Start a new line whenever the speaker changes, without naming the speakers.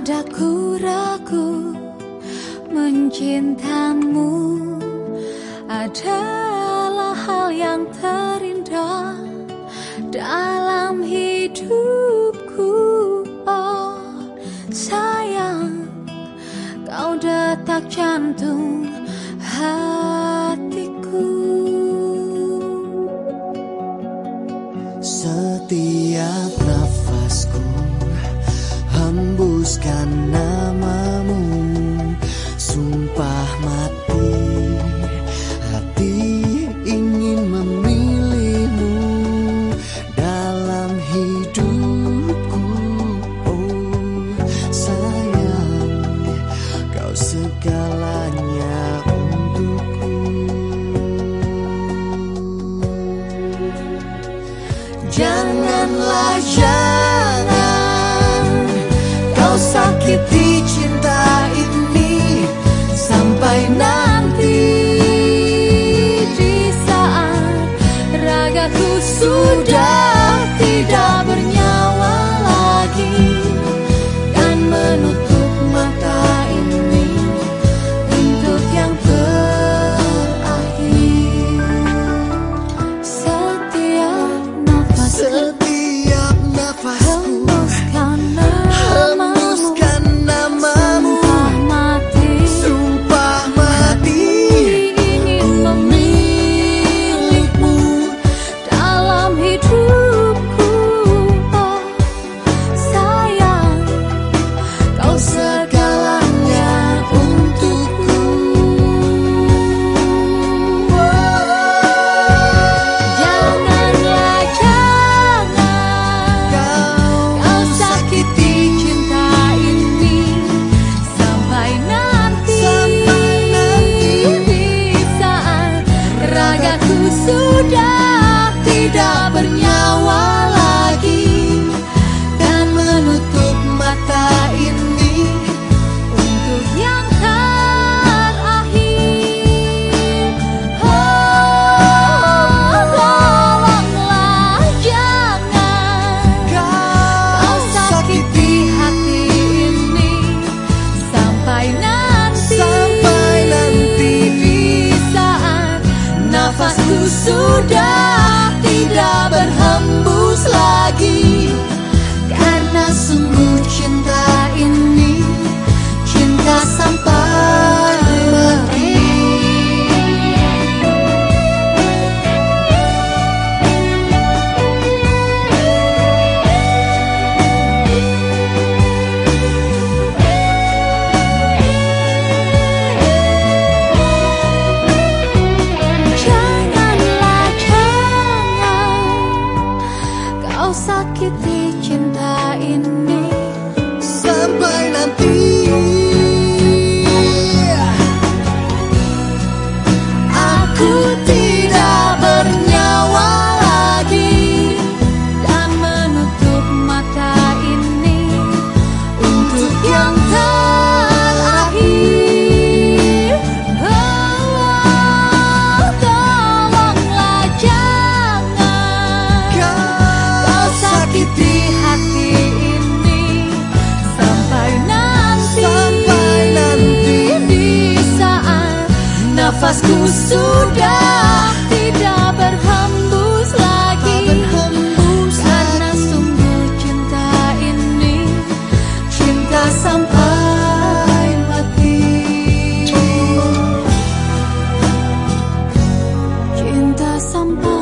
padaku ragu mencintamu adalah hal yang terindah dalam hidupku. Oh sayang kau detak jantung hatiku.
Setiap nafasku hembuskan namamu sumpah mati. Hati ingin memilihmu dalam hidupku. Oh sayang kau segalanya untukku. Janganlah jangan
sudah sudah tidak berhenti. tudo. nafasku sudah tidak berhembus lagi. Berhembus Karena lagi. sungguh cinta ini Cinta sampai mati. Cinta
sampai